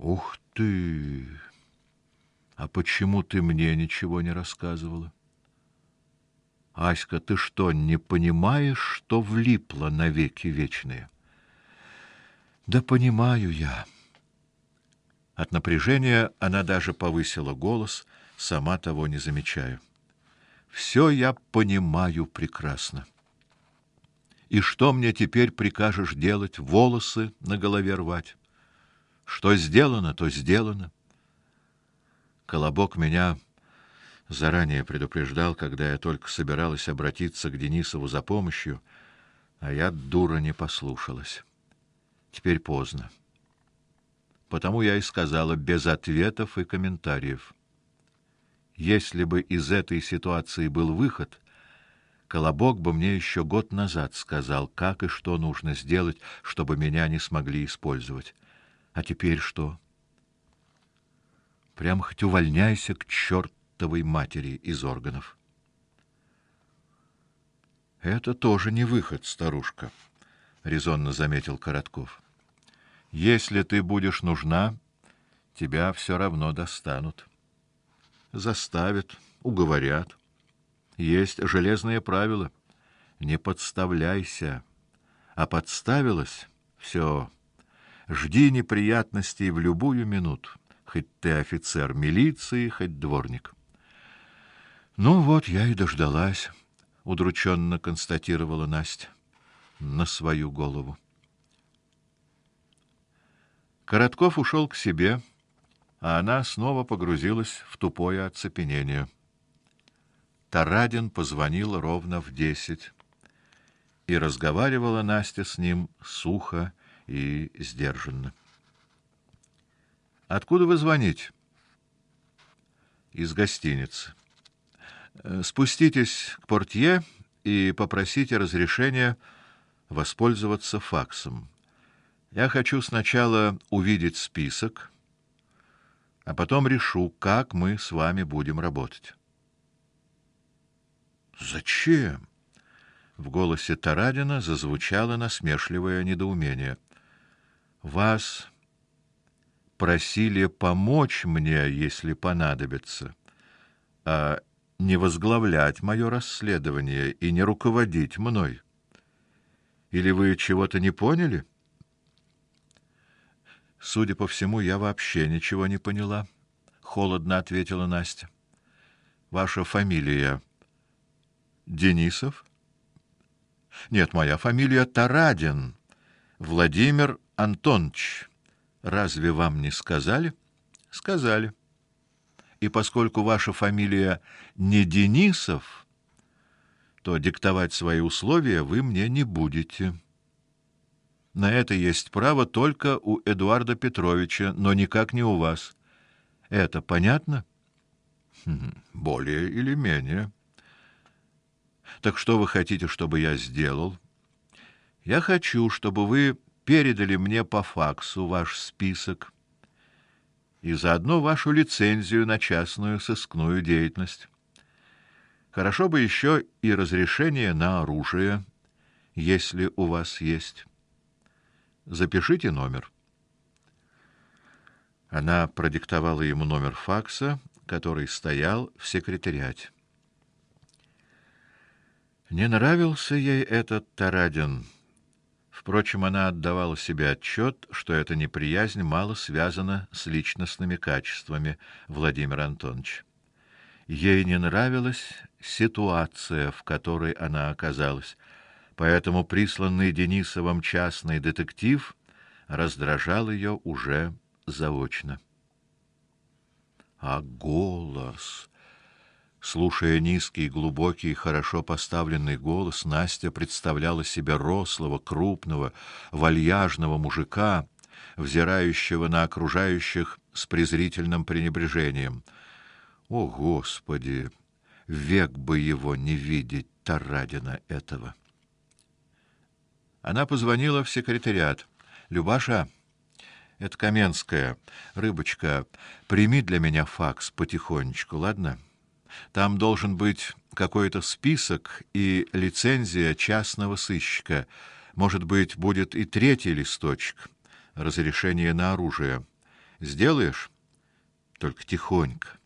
Ух ты! А почему ты мне ничего не рассказывала? Аська, ты что, не понимаешь, что влипла на веки вечные? Да понимаю я. От напряжения она даже повысила голос, сама того не замечая. Все я понимаю прекрасно. И что мне теперь прикажешь делать? Волосы на голове рвать? Что сделано, то сделано. Колобок меня заранее предупреждал, когда я только собиралась обратиться к Денисову за помощью, а я дура не послушалась. Теперь поздно. Потому я и сказала без ответов и комментариев. Если бы из этой ситуации был выход, Колобок бы мне еще год назад сказал, как и что нужно сделать, чтобы меня не смогли использовать. А теперь что? Прям хоть увольняйся к чертовой матери из органов. Это тоже не выход, старушка, резонно заметил Коротков. Если ты будешь нужна, тебя все равно достанут. Заставят, уговорят. Есть железные правила. Не подставляйся. А подставилась все Жди неприятностей в любую минуту, хоть ты офицер милиции, хоть дворник. Ну вот я и дождалась, удрученно констатировала Настя на свою голову. Коротков ушел к себе, а она снова погрузилась в тупое оцепенение. Тарадин позвонил ровно в десять, и разговаривала Настя с ним сухо и сдержанно. Откуда вы звоните? Из гостиницы. Э, спуститесь к портье и попросите разрешения воспользоваться факсом. Я хочу сначала увидеть список, а потом решу, как мы с вами будем работать. Зачем? В голосе Тарадина зазвучало насмешливое недоумение. Вас просили помочь мне, если понадобится, а не возглавлять мое расследование и не руководить мной. Или вы чего-то не поняли? Судя по всему, я вообще ничего не поняла, холодно ответила Настя. Ваша фамилия Денисов? Нет, моя фамилия Тарадин. Владимир Антонович, разве вам не сказали? Сказали. И поскольку ваша фамилия не Денисов, то диктовать свои условия вы мне не будете. На это есть право только у Эдуарда Петровича, но никак не у вас. Это понятно? Хм, более или менее. Так что вы хотите, чтобы я сделал? Я хочу, чтобы вы передали мне по факсу ваш список и заодно вашу лицензию на частную сыскную деятельность. Хорошо бы еще и разрешение на оружие, если у вас есть. Запишите номер. Она продиктовала ему номер факса, который стоял в секретариате. Не нравился ей этот Тарадин. Впрочем, она отдавала себе отчет, что эта неприязнь мало связана с личностными качествами Владимира Антоновича. Ей не нравилась ситуация, в которой она оказалась, поэтому присланный Денисовым частный детектив раздражал ее уже заочно. А голос Слушая низкий, глубокий, хорошо поставленный голос, Настя представляла себе рослого, крупного, вальяжного мужика, взирающего на окружающих с презрительным пренебрежением. О, господи, век бы его не видеть Тарадина этого. Она позвонила в секретариат. Любаша, это Каменская, рыбочка, прими для меня факс потихонечку, ладно? Там должен быть какой-то список и лицензия частного сыщика. Может быть, будет и третий листочек разрешение на оружие. Сделаешь? Только тихонько.